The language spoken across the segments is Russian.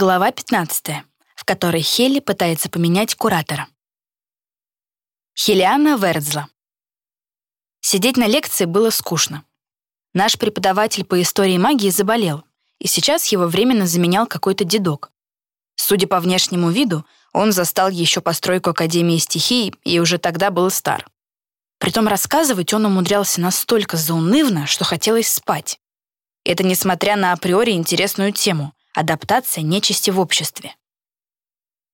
Глава 15, в которой Хелли пытается поменять куратора. Хелиана Вердзла. Сидеть на лекции было скучно. Наш преподаватель по истории магии заболел, и сейчас его временно заменял какой-то дедок. Судя по внешнему виду, он застал еще постройку Академии стихий и уже тогда был стар. Притом рассказывать он умудрялся настолько заунывно, что хотелось спать. Это несмотря на априори интересную тему — адаптация нечисти в обществе.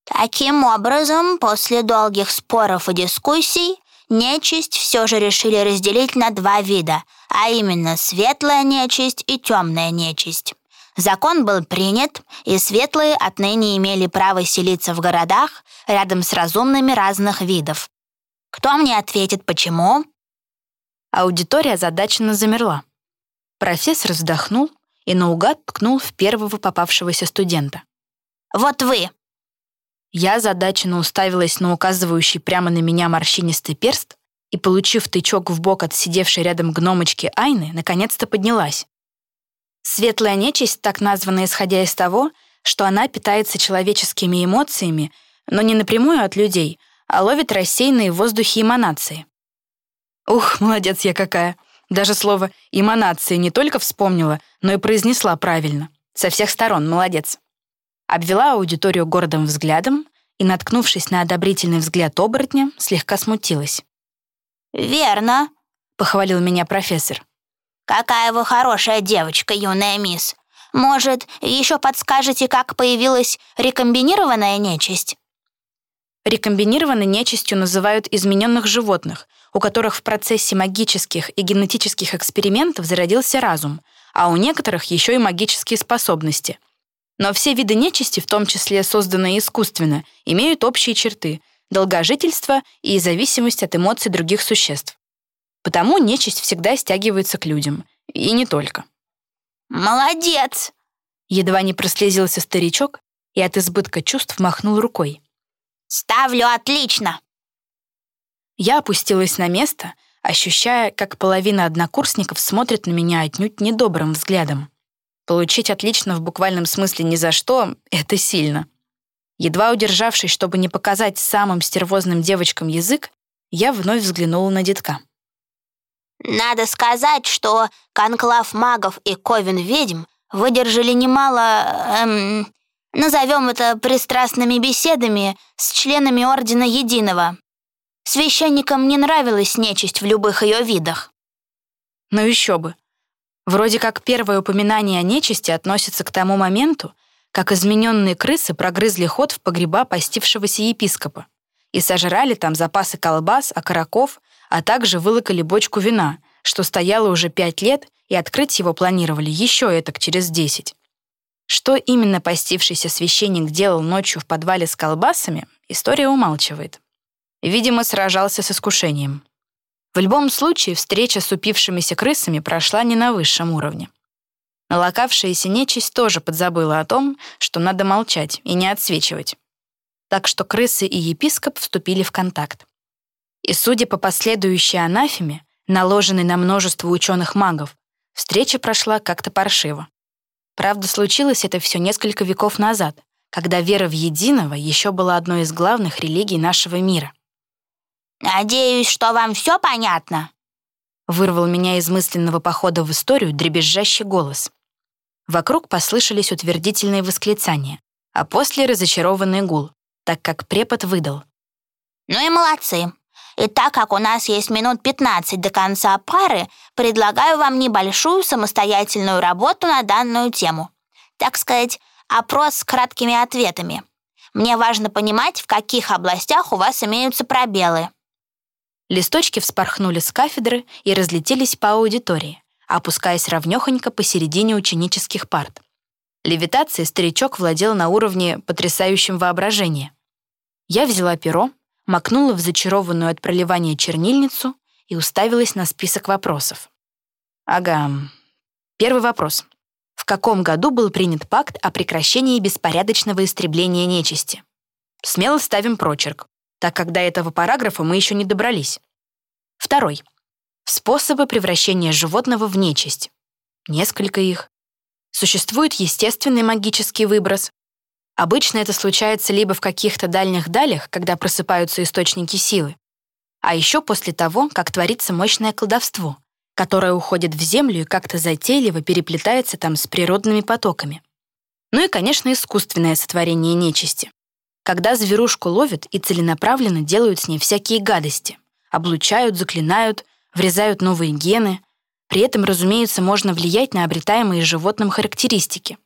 Таким образом, после долгих споров и дискуссий, нечисть все же решили разделить на два вида, а именно светлая нечисть и темная нечисть. Закон был принят, и светлые отныне имели право селиться в городах рядом с разумными разных видов. Кто мне ответит, почему? Аудитория задаченно замерла. Профессор вздохнул и наугад ткнул в первого попавшегося студента. «Вот вы!» Я задаченно уставилась на указывающий прямо на меня морщинистый перст и, получив тычок в бок от сидевшей рядом гномочки Айны, наконец-то поднялась. Светлая нечисть так названа исходя из того, что она питается человеческими эмоциями, но не напрямую от людей, а ловит рассеянные в воздухе эманации. Ух, молодец я какая! Даже слово «эманации» не только вспомнила, но и произнесла правильно. Со всех сторон, молодец. Обвела аудиторию гордым взглядом и, наткнувшись на одобрительный взгляд оборотня, слегка смутилась. «Верно», — похвалил меня профессор. «Какая вы хорошая девочка, юная мисс. Может, еще подскажете, как появилась рекомбинированная нечисть?» Рекомбинированной нечистью называют измененных животных, у которых в процессе магических и генетических экспериментов зародился разум, а у некоторых еще и магические способности. Но все виды нечисти, в том числе созданные искусственно, имеют общие черты — долгожительство и зависимость от эмоций других существ. Потому нечисть всегда стягивается к людям. И не только. «Молодец!» Едва не прослезился старичок и от избытка чувств махнул рукой. «Ставлю отлично!» Я опустилась на место, ощущая, как половина однокурсников смотрит на меня отнюдь недобрым взглядом. Получить отлично в буквальном смысле ни за что — это сильно. Едва удержавшись, чтобы не показать самым стервозным девочкам язык, я вновь взглянула на детка. «Надо сказать, что конклав магов и ковен ведьм выдержали немало, эм, назовем это пристрастными беседами с членами Ордена Единого. Священникам не нравилась нечисть в любых ее видах. Ну еще бы. Вроде как первое упоминание о нечисти относится к тому моменту, как измененные крысы прогрызли ход в погреба постившегося епископа и сожрали там запасы колбас, окороков, а также вылокали бочку вина, что стояло уже пять лет, и открыть его планировали еще этак через десять. Что именно постившийся священник делал ночью в подвале с колбасами, история умалчивает. Видимо, сражался с искушением. В любом случае, встреча с упившимися крысами прошла не на высшем уровне. Налокавшаяся нечисть тоже подзабыла о том, что надо молчать и не отсвечивать. Так что крысы и епископ вступили в контакт. И судя по последующей анафеме, наложенной на множество ученых-магов, встреча прошла как-то паршиво. Правда, случилось это все несколько веков назад, когда вера в единого еще была одной из главных религий нашего мира. «Надеюсь, что вам все понятно?» Вырвал меня из мысленного похода в историю дребезжащий голос. Вокруг послышались утвердительные восклицания, а после разочарованный гул, так как препод выдал. «Ну и молодцы. И так как у нас есть минут 15 до конца пары, предлагаю вам небольшую самостоятельную работу на данную тему. Так сказать, опрос с краткими ответами. Мне важно понимать, в каких областях у вас имеются пробелы. Листочки вспорхнули с кафедры и разлетелись по аудитории, опускаясь ровнёхонько посередине ученических парт. Левитацией старичок владел на уровне потрясающим воображения. Я взяла перо, макнула в зачарованную от проливания чернильницу и уставилась на список вопросов. Ага. Первый вопрос. В каком году был принят пакт о прекращении беспорядочного истребления нечисти? Смело ставим прочерк, так как до этого параграфа мы еще не добрались. Второй. Способы превращения животного в нечисть. Несколько их. Существует естественный магический выброс. Обычно это случается либо в каких-то дальних далях, когда просыпаются источники силы, а еще после того, как творится мощное колдовство, которое уходит в землю и как-то затейливо переплетается там с природными потоками. Ну и, конечно, искусственное сотворение нечисти. Когда зверушку ловят и целенаправленно делают с ней всякие гадости. Облучают, заклинают, врезают новые гены. При этом, разумеется, можно влиять на обретаемые животным характеристики.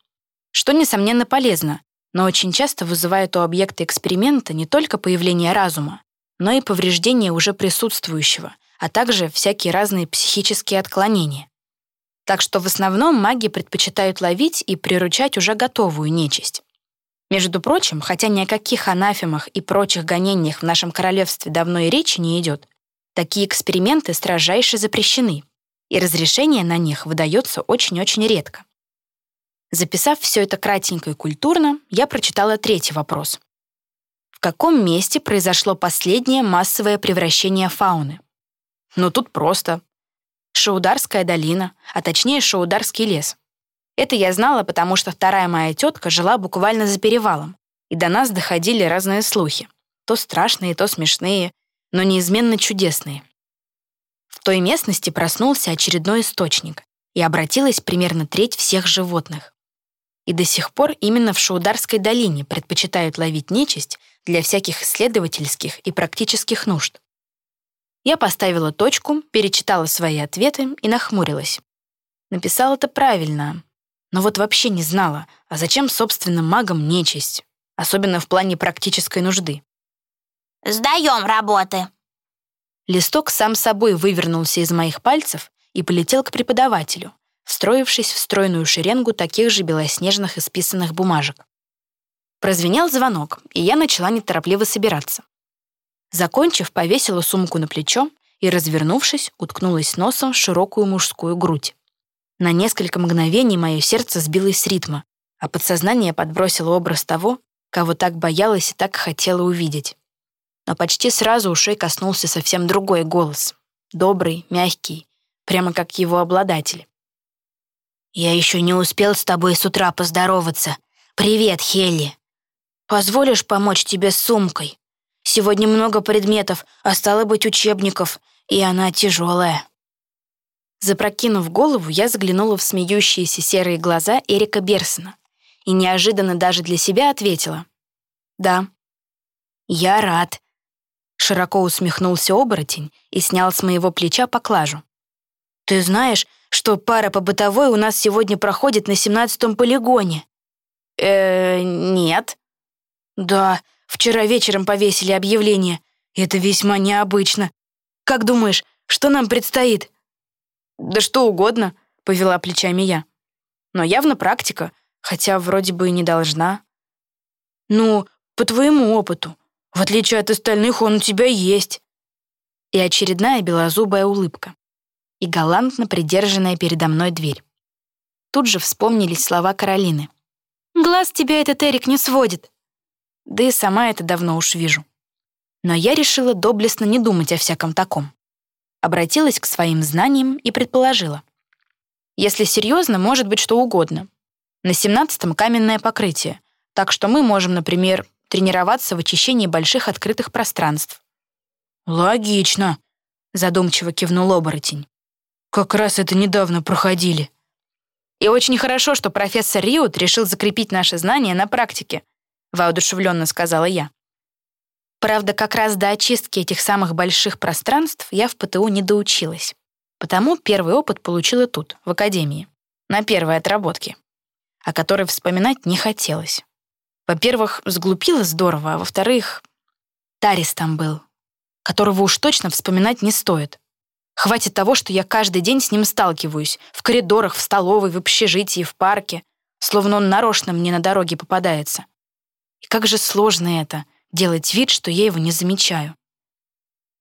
Что, несомненно, полезно, но очень часто вызывает у объекта эксперимента не только появление разума, но и повреждение уже присутствующего, а также всякие разные психические отклонения. Так что в основном маги предпочитают ловить и приручать уже готовую нечисть. Между прочим, хотя ни о каких анафемах и прочих гонениях в нашем королевстве давно и речи не идет, такие эксперименты строжайше запрещены, и разрешение на них выдается очень-очень редко. Записав все это кратенько и культурно, я прочитала третий вопрос. В каком месте произошло последнее массовое превращение фауны? Ну, тут просто. Шаударская долина, а точнее Шаударский лес. Это я знала, потому что вторая моя тетка жила буквально за перевалом, и до нас доходили разные слухи. То страшные, то смешные, но неизменно чудесные. В той местности проснулся очередной источник, и обратилась примерно треть всех животных и до сих пор именно в Шаударской долине предпочитают ловить нечисть для всяких исследовательских и практических нужд. Я поставила точку, перечитала свои ответы и нахмурилась. Написала это правильно, но вот вообще не знала, а зачем, собственно, магам нечисть, особенно в плане практической нужды. «Сдаем работы!» Листок сам собой вывернулся из моих пальцев и полетел к преподавателю, встроившись в стройную шеренгу таких же белоснежных исписанных бумажек. Прозвенел звонок, и я начала неторопливо собираться. Закончив, повесила сумку на плечо и, развернувшись, уткнулась носом в широкую мужскую грудь. На несколько мгновений мое сердце сбилось с ритма, а подсознание подбросило образ того, кого так боялась и так хотела увидеть. Но почти сразу ушей коснулся совсем другой голос. Добрый, мягкий, прямо как его обладатель. «Я еще не успел с тобой с утра поздороваться. Привет, Хелли. Позволишь помочь тебе с сумкой? Сегодня много предметов, а стало быть учебников, и она тяжелая». Запрокинув голову, я заглянула в смеющиеся серые глаза Эрика Берсона и неожиданно даже для себя ответила. «Да». «Я рад», — широко усмехнулся оборотень и снял с моего плеча поклажу. «Ты знаешь, что пара по бытовой у нас сегодня проходит на семнадцатом полигоне». «Э, нет». «Да, вчера вечером повесили объявление. Это весьма необычно. Как думаешь, что нам предстоит?» «Да что угодно», — повела плечами я. «Но явно практика, хотя вроде бы и не должна». «Ну, по твоему опыту. В отличие от остальных, он у тебя есть». И очередная белозубая улыбка и галантно придержанная передо мной дверь. Тут же вспомнились слова Каролины. «Глаз тебя этот Эрик не сводит». Да и сама это давно уж вижу. Но я решила доблестно не думать о всяком таком. Обратилась к своим знаниям и предположила. Если серьезно, может быть что угодно. На семнадцатом каменное покрытие, так что мы можем, например, тренироваться в очищении больших открытых пространств. «Логично», — задумчиво кивнул оборотень. Как раз это недавно проходили. И очень хорошо, что профессор Риут решил закрепить наши знания на практике, воодушевленно сказала я. Правда, как раз до очистки этих самых больших пространств я в ПТУ не доучилась. Потому первый опыт получила тут, в академии, на первой отработке, о которой вспоминать не хотелось. Во-первых, сглупила здорово, а во-вторых, Тарис там был, которого уж точно вспоминать не стоит. Хватит того, что я каждый день с ним сталкиваюсь. В коридорах, в столовой, в общежитии, в парке. Словно он нарочно мне на дороге попадается. И как же сложно это — делать вид, что я его не замечаю.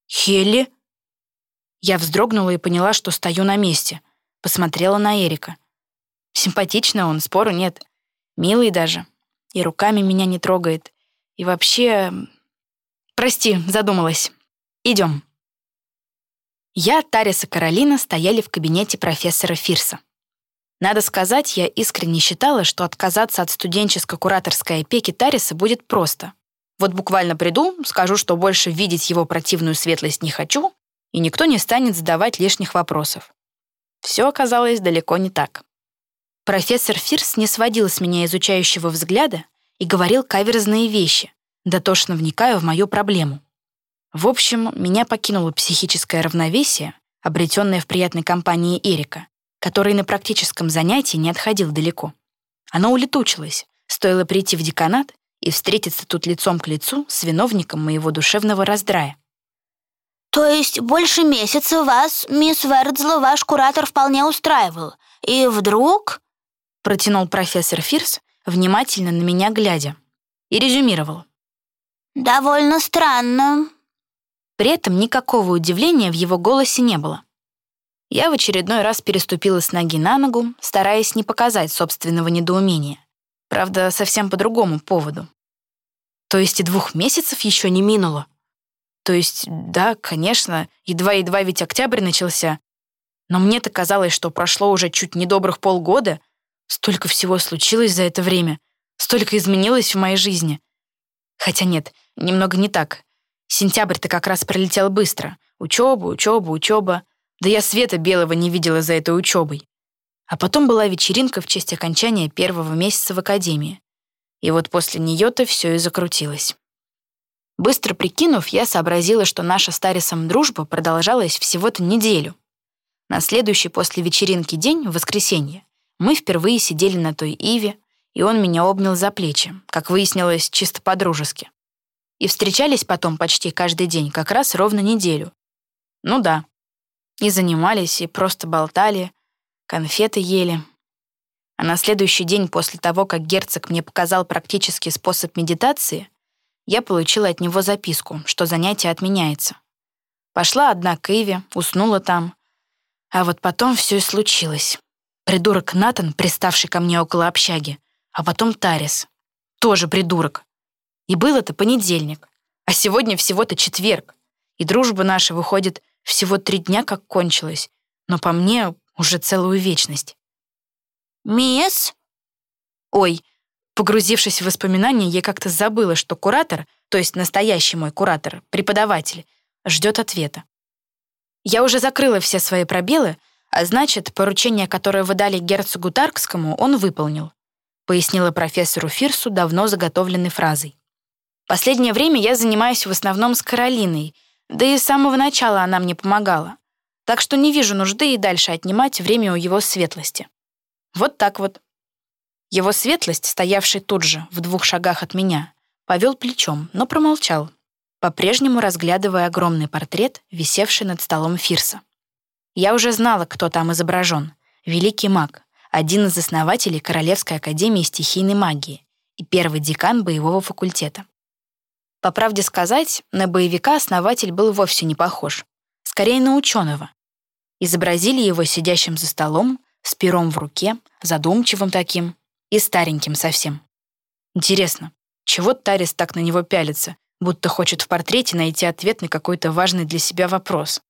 «Хелли?» Я вздрогнула и поняла, что стою на месте. Посмотрела на Эрика. Симпатично он, спору нет. Милый даже. И руками меня не трогает. И вообще... Прости, задумалась. Идем. Я, Тарис и Каролина стояли в кабинете профессора Фирса. Надо сказать, я искренне считала, что отказаться от студенческо-кураторской опеки Тариса будет просто. Вот буквально приду, скажу, что больше видеть его противную светлость не хочу, и никто не станет задавать лишних вопросов. Все оказалось далеко не так. Профессор Фирс не сводил с меня изучающего взгляда и говорил каверзные вещи, дотошно вникая в мою проблему. В общем, меня покинуло психическое равновесие, обретенное в приятной компании Эрика, который на практическом занятии не отходил далеко. Оно улетучилось, стоило прийти в деканат и встретиться тут лицом к лицу с виновником моего душевного раздрая. «То есть больше месяца вас, мисс Вердзла, ваш куратор вполне устраивал, и вдруг...» протянул профессор Фирс, внимательно на меня глядя, и резюмировал. «Довольно странно». При этом никакого удивления в его голосе не было. Я в очередной раз переступила с ноги на ногу, стараясь не показать собственного недоумения. Правда, совсем по другому поводу. То есть и двух месяцев еще не минуло. То есть, да, конечно, едва-едва ведь октябрь начался. Но мне-то казалось, что прошло уже чуть не добрых полгода. Столько всего случилось за это время. Столько изменилось в моей жизни. Хотя нет, немного не так. Сентябрь-то как раз пролетел быстро. Учеба, учеба, учеба. Да я света белого не видела за этой учебой. А потом была вечеринка в честь окончания первого месяца в академии. И вот после нее-то все и закрутилось. Быстро прикинув, я сообразила, что наша с Тарисом дружба продолжалась всего-то неделю. На следующий после вечеринки день, в воскресенье, мы впервые сидели на той Иве, и он меня обнял за плечи, как выяснилось, чисто по-дружески. И встречались потом почти каждый день, как раз ровно неделю. Ну да. И занимались, и просто болтали, конфеты ели. А на следующий день после того, как герцог мне показал практический способ медитации, я получила от него записку, что занятие отменяется. Пошла одна к Иве, уснула там. А вот потом все и случилось. Придурок Натан, приставший ко мне около общаги, а потом Тарис. Тоже придурок. И был это понедельник, а сегодня всего-то четверг. И дружба наша, выходит, всего три дня как кончилась. Но по мне уже целую вечность. «Мисс?» Ой, погрузившись в воспоминания, я как-то забыла, что куратор, то есть настоящий мой куратор, преподаватель, ждет ответа. Я уже закрыла все свои пробелы, а значит, поручение, которое вы дали герцогу Таркскому, он выполнил, пояснила профессору Фирсу давно заготовленной фразой. Последнее время я занимаюсь в основном с Каролиной, да и с самого начала она мне помогала так что не вижу нужды и дальше отнимать время у его светлости. Вот так вот. Его светлость, стоявший тут же, в двух шагах от меня, повел плечом, но промолчал, по-прежнему разглядывая огромный портрет, висевший над столом Фирса. Я уже знала, кто там изображен. Великий маг, один из основателей Королевской академии стихийной магии и первый декан боевого факультета. По правде сказать, на боевика основатель был вовсе не похож. Скорее на ученого, Изобразили его сидящим за столом, с пером в руке, задумчивым таким и стареньким совсем. Интересно, чего Тарис так на него пялится, будто хочет в портрете найти ответ на какой-то важный для себя вопрос?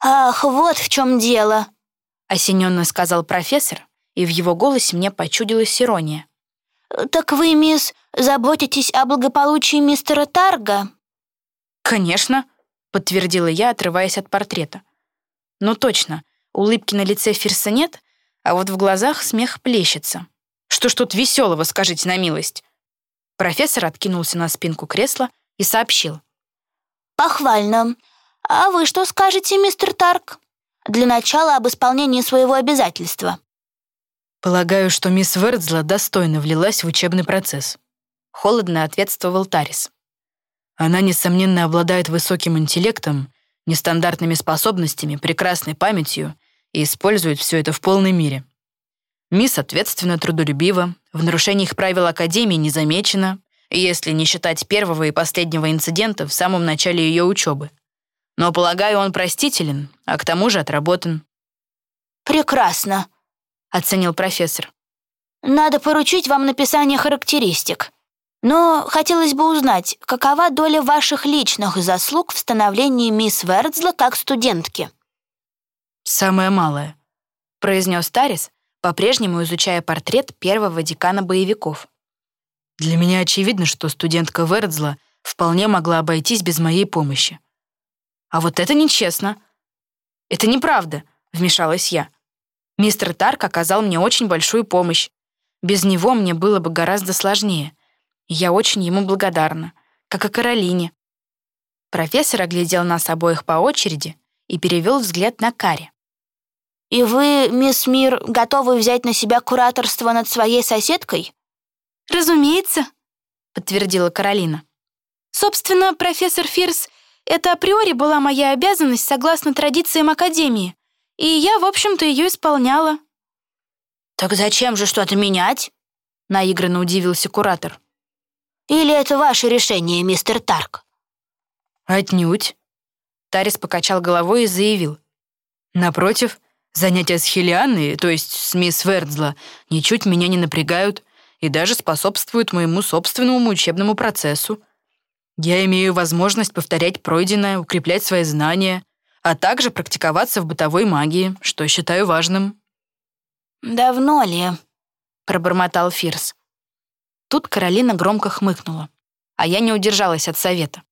«Ах, вот в чем дело», — осененно сказал профессор, и в его голосе мне почудилась ирония. «Так вы, мисс, заботитесь о благополучии мистера Тарга?» «Конечно», — подтвердила я, отрываясь от портрета. Ну точно, улыбки на лице Фирса нет, а вот в глазах смех плещется. Что ж тут веселого, скажите на милость? Профессор откинулся на спинку кресла и сообщил. «Похвально. А вы что скажете, мистер Тарк? Для начала об исполнении своего обязательства». «Полагаю, что мисс Вердзла достойно влилась в учебный процесс», — холодно ответствовал Тарис. «Она, несомненно, обладает высоким интеллектом нестандартными способностями, прекрасной памятью и использует все это в полной мере. Мисс ответственно, трудолюбива, в нарушениях правил Академии не замечена, если не считать первого и последнего инцидента в самом начале ее учебы. Но, полагаю, он простителен, а к тому же отработан. «Прекрасно», — оценил профессор. «Надо поручить вам написание характеристик. Но хотелось бы узнать, какова доля ваших личных заслуг в становлении мисс Вердзла как студентки?» «Самая малая», — произнес Тарис, по-прежнему изучая портрет первого декана боевиков. «Для меня очевидно, что студентка Вердзла вполне могла обойтись без моей помощи». «А вот это нечестно». «Это неправда», — вмешалась я. «Мистер Тарк оказал мне очень большую помощь. Без него мне было бы гораздо сложнее. Я очень ему благодарна, как и Каролине». Профессор оглядел нас обоих по очереди и перевел взгляд на Кари. «И вы, мисс Мир, готовы взять на себя кураторство над своей соседкой?» «Разумеется», — подтвердила Каролина. «Собственно, профессор Фирс, это априори была моя обязанность согласно традициям Академии, и я, в общем-то, ее исполняла». «Так зачем же что-то менять?» — наигранно удивился куратор. «Или это ваше решение, мистер Тарк?» «Отнюдь», — Тарис покачал головой и заявил. «Напротив, Занятия с Хелианной, то есть с мисс Вердзла, ничуть меня не напрягают и даже способствуют моему собственному учебному процессу. Я имею возможность повторять пройденное, укреплять свои знания, а также практиковаться в бытовой магии, что считаю важным». «Давно ли?» — пробормотал Фирс. Тут Каролина громко хмыкнула, а я не удержалась от совета.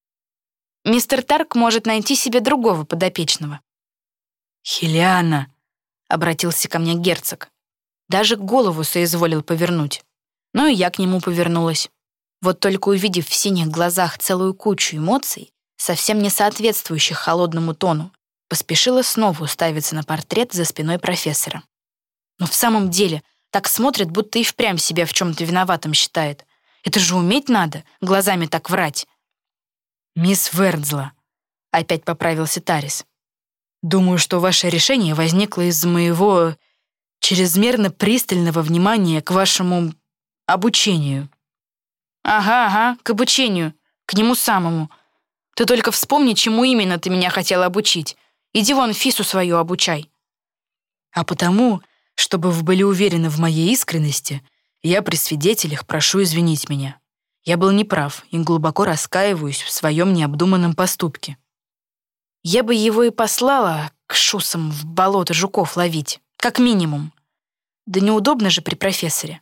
Мистер Тарк может найти себе другого подопечного. «Хелиана!» обратился ко мне герцог. Даже голову соизволил повернуть. Ну и я к нему повернулась. Вот только увидев в синих глазах целую кучу эмоций, совсем не соответствующих холодному тону, поспешила снова уставиться на портрет за спиной профессора. Но в самом деле так смотрит, будто и впрямь себя в чем-то виноватым считает. Это же уметь надо, глазами так врать. «Мисс Вердзла», — опять поправился Тарис. Думаю, что ваше решение возникло из моего чрезмерно пристального внимания к вашему обучению. Ага, ага, к обучению, к нему самому. Ты только вспомни, чему именно ты меня хотела обучить. Иди вон Фису свою обучай. А потому, чтобы вы были уверены в моей искренности, я при свидетелях прошу извинить меня. Я был неправ и глубоко раскаиваюсь в своем необдуманном поступке. Я бы его и послала к шусам в болото жуков ловить, как минимум. Да неудобно же при профессоре.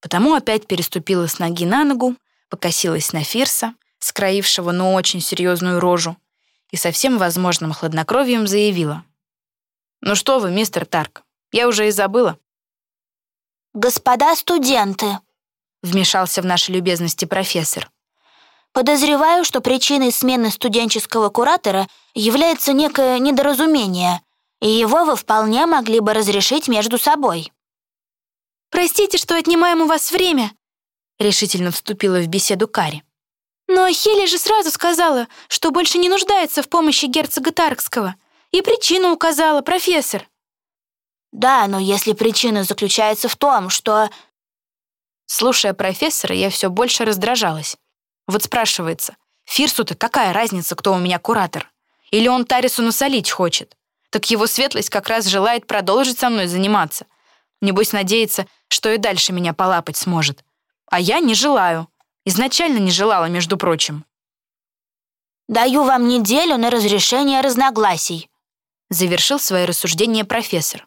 Потому опять переступила с ноги на ногу, покосилась на Фирса, скроившего, но очень серьезную рожу, и со всем возможным хладнокровием заявила. «Ну что вы, мистер Тарк, я уже и забыла». «Господа студенты», — вмешался в наши любезности профессор, Подозреваю, что причиной смены студенческого куратора является некое недоразумение, и его вы вполне могли бы разрешить между собой. «Простите, что отнимаем у вас время», — решительно вступила в беседу Кари. «Но Хели же сразу сказала, что больше не нуждается в помощи герцога Таркского, и причину указала профессор». «Да, но если причина заключается в том, что...» Слушая профессора, я все больше раздражалась. Вот спрашивается, Фирсу-то какая разница, кто у меня куратор? Или он Тарису насолить хочет? Так его светлость как раз желает продолжить со мной заниматься. Небось надеется, что и дальше меня полапать сможет. А я не желаю. Изначально не желала, между прочим. «Даю вам неделю на разрешение разногласий», завершил свое рассуждение профессор.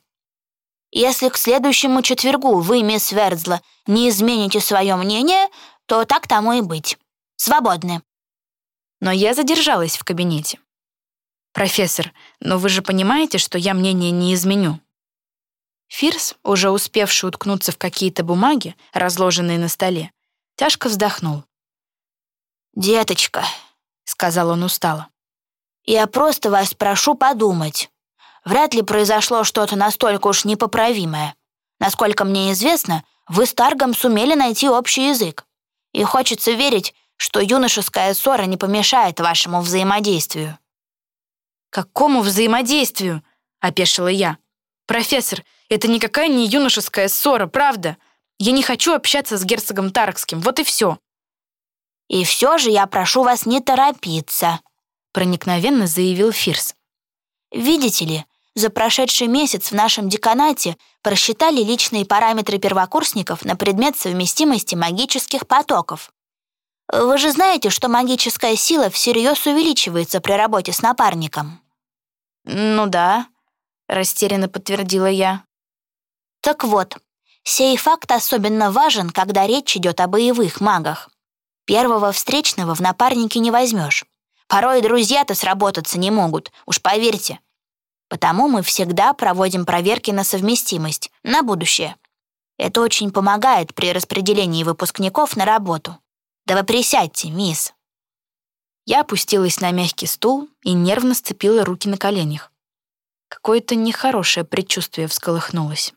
«Если к следующему четвергу вы, мисс Вердзла, не измените свое мнение, то так тому и быть. Свободны». Но я задержалась в кабинете. «Профессор, но вы же понимаете, что я мнение не изменю?» Фирс, уже успевший уткнуться в какие-то бумаги, разложенные на столе, тяжко вздохнул. «Деточка», — сказал он устало, — «я просто вас прошу подумать. Вряд ли произошло что-то настолько уж непоправимое. Насколько мне известно, вы с Таргом сумели найти общий язык. И хочется верить, что юношеская ссора не помешает вашему взаимодействию». «Какому взаимодействию?» — опешила я. «Профессор, это никакая не юношеская ссора, правда? Я не хочу общаться с герцогом Таркским, вот и все». «И все же я прошу вас не торопиться», — проникновенно заявил Фирс. «Видите ли, за прошедший месяц в нашем деканате просчитали личные параметры первокурсников на предмет совместимости магических потоков. Вы же знаете, что магическая сила всерьез увеличивается при работе с напарником». «Ну да», — растерянно подтвердила я. Так вот, сей факт особенно важен, когда речь идет о боевых магах. Первого встречного в напарники не возьмешь. Порой друзья-то сработаться не могут, уж поверьте. Потому мы всегда проводим проверки на совместимость, на будущее. Это очень помогает при распределении выпускников на работу. Да вы присядьте, мисс. Я опустилась на мягкий стул и нервно сцепила руки на коленях. Какое-то нехорошее предчувствие всколыхнулось.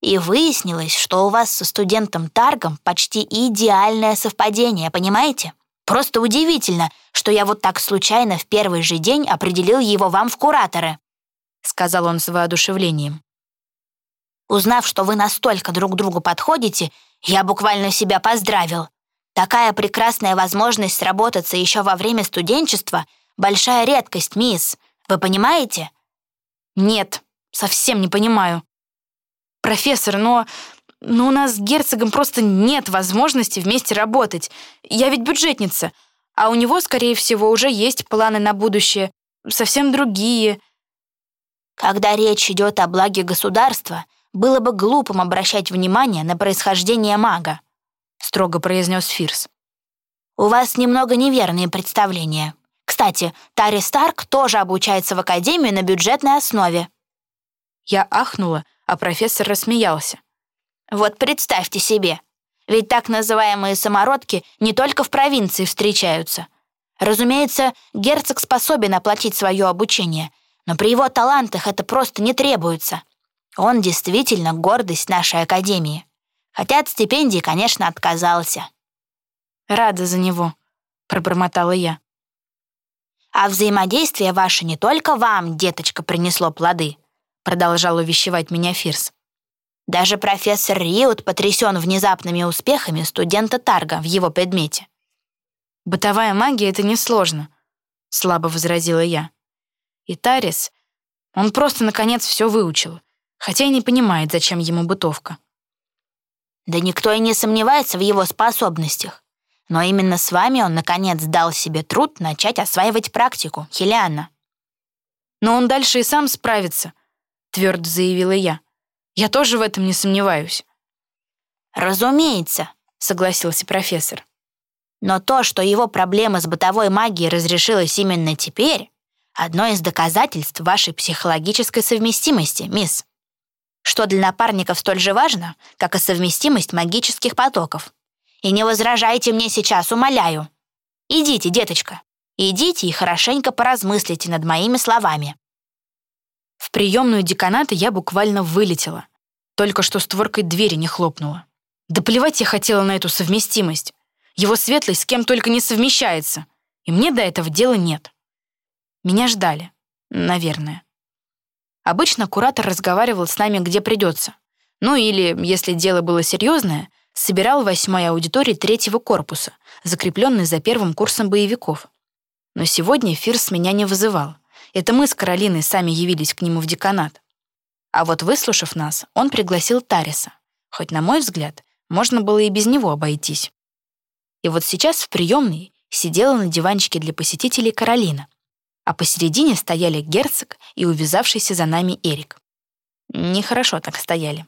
И выяснилось, что у вас со студентом Таргом почти идеальное совпадение, понимаете? Просто удивительно, что я вот так случайно в первый же день определил его вам в кураторы», — сказал он с воодушевлением. «Узнав, что вы настолько друг другу подходите, я буквально себя поздравил. Такая прекрасная возможность сработаться еще во время студенчества — большая редкость, мисс. Вы понимаете?» «Нет, совсем не понимаю. Профессор, но но у нас с герцогом просто нет возможности вместе работать. Я ведь бюджетница, а у него, скорее всего, уже есть планы на будущее, совсем другие. Когда речь идет о благе государства, было бы глупым обращать внимание на происхождение мага, строго произнес Фирс. У вас немного неверные представления. Кстати, Тари Старк тоже обучается в академии на бюджетной основе. Я ахнула, а профессор рассмеялся. Вот представьте себе, ведь так называемые самородки не только в провинции встречаются. Разумеется, герцог способен оплатить свое обучение, но при его талантах это просто не требуется. Он действительно гордость нашей академии. Хотя от стипендии, конечно, отказался. «Рада за него», — пробормотала я. «А взаимодействие ваше не только вам, деточка, принесло плоды», — продолжал увещевать меня Фирс. Даже профессор Риут потрясен внезапными успехами студента Тарга в его предмете. «Бытовая магия — это несложно», — слабо возразила я. И Тарис, он просто, наконец, все выучил, хотя и не понимает, зачем ему бытовка. Да никто и не сомневается в его способностях. Но именно с вами он, наконец, дал себе труд начать осваивать практику, Хелиана. «Но он дальше и сам справится», — твердо заявила я. Я тоже в этом не сомневаюсь. Разумеется, согласился профессор. Но то, что его проблема с бытовой магией разрешилась именно теперь, одно из доказательств вашей психологической совместимости, мисс. Что для напарников столь же важно, как и совместимость магических потоков. И не возражайте мне сейчас, умоляю. Идите, деточка, идите и хорошенько поразмыслите над моими словами. В приемную деканата я буквально вылетела. Только что створкой двери не хлопнула. Да плевать я хотела на эту совместимость. Его светлость с кем только не совмещается. И мне до этого дела нет. Меня ждали. Наверное. Обычно куратор разговаривал с нами где придется. Ну или, если дело было серьезное, собирал восьмой аудитории третьего корпуса, закрепленный за первым курсом боевиков. Но сегодня Фирс меня не вызывал. Это мы с Каролиной сами явились к нему в деканат. А вот выслушав нас, он пригласил Тариса. Хоть, на мой взгляд, можно было и без него обойтись. И вот сейчас в приемной сидела на диванчике для посетителей Каролина, а посередине стояли герцог и увязавшийся за нами Эрик. Нехорошо так стояли.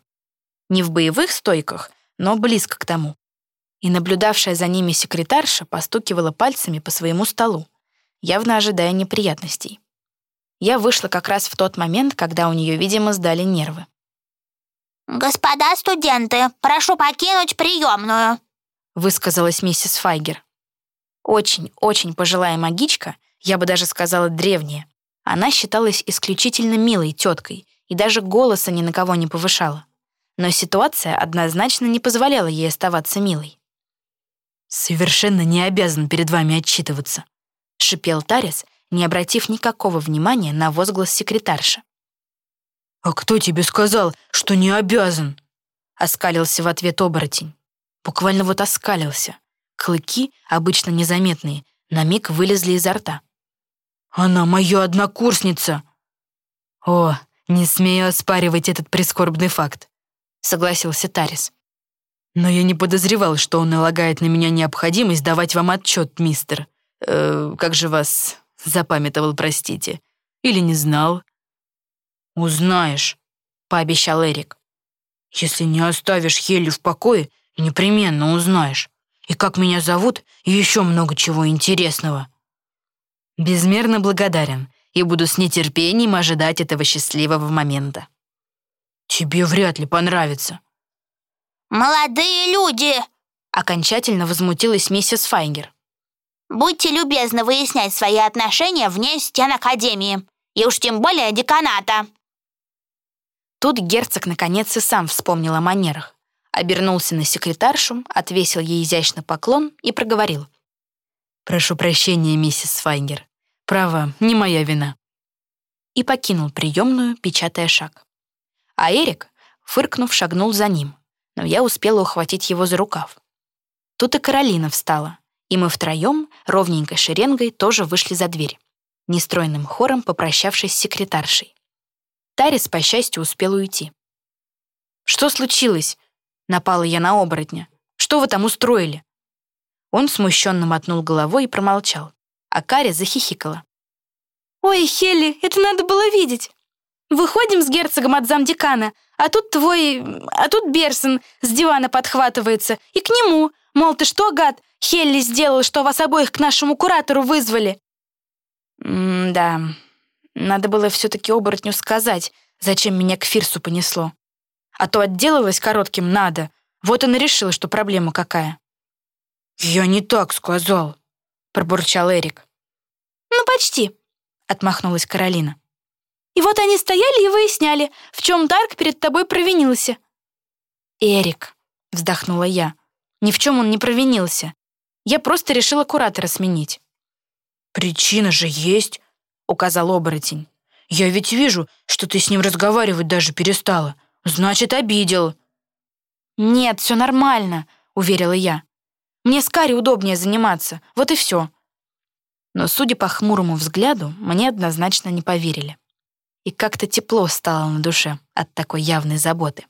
Не в боевых стойках, но близко к тому. И наблюдавшая за ними секретарша постукивала пальцами по своему столу, явно ожидая неприятностей. Я вышла как раз в тот момент, когда у нее, видимо, сдали нервы. «Господа студенты, прошу покинуть приемную», высказалась миссис Файгер. Очень-очень пожилая магичка, я бы даже сказала древняя. Она считалась исключительно милой теткой и даже голоса ни на кого не повышала. Но ситуация однозначно не позволяла ей оставаться милой. «Совершенно не обязан перед вами отчитываться», — шипел Тарис, не обратив никакого внимания на возглас секретарши. «А кто тебе сказал, что не обязан?» Оскалился в ответ оборотень. Буквально вот оскалился. Клыки, обычно незаметные, на миг вылезли изо рта. «Она моя однокурсница!» «О, не смею оспаривать этот прискорбный факт», — согласился Тарис. «Но я не подозревал, что он налагает на меня необходимость давать вам отчет, мистер. Э, как же вас Запамятовал, простите. Или не знал. «Узнаешь», — пообещал Эрик. Если не оставишь Хелли в покое, непременно узнаешь. И как меня зовут, и еще много чего интересного. Безмерно благодарен и буду с нетерпением ожидать этого счастливого момента. Тебе вряд ли понравится. «Молодые люди!» — окончательно возмутилась миссис Файнгер. «Будьте любезны выяснять свои отношения вне стен Академии, и уж тем более деканата». Тут герцог наконец и сам вспомнил о манерах, обернулся на секретаршу, отвесил ей изящный поклон и проговорил. «Прошу прощения, миссис Файнгер. Право, не моя вина». И покинул приемную, печатая шаг. А Эрик, фыркнув, шагнул за ним, но я успела ухватить его за рукав. Тут и Каролина встала, и мы втроем, ровненькой шеренгой, тоже вышли за дверь, нестройным хором попрощавшись с секретаршей. Тарис, по счастью, успел уйти. «Что случилось?» — напала я на оборотня. «Что вы там устроили?» Он смущенно мотнул головой и промолчал, а Каря захихикала. «Ой, Хелли, это надо было видеть! Выходим с герцогом от замдекана, а тут твой... а тут Берсон с дивана подхватывается, и к нему, мол, ты что, гад, Хелли сделал, что вас обоих к нашему куратору вызвали?» «М-да, надо было все-таки оборотню сказать, зачем меня к Фирсу понесло. А то отделалась коротким «надо», вот он и решил, что проблема какая». «Я не так сказал», — пробурчал Эрик. «Ну, почти», — отмахнулась Каролина. И вот они стояли и выясняли, в чем Дарк перед тобой провинился. «Эрик», — вздохнула я, — «ни в чем он не провинился. Я просто решила куратора сменить». «Причина же есть», — указал оборотень. «Я ведь вижу, что ты с ним разговаривать даже перестала. Значит, обидел». «Нет, все нормально», — уверила я. «Мне с Кари удобнее заниматься, вот и все». Но, судя по хмурому взгляду, мне однозначно не поверили и как-то тепло стало на душе от такой явной заботы.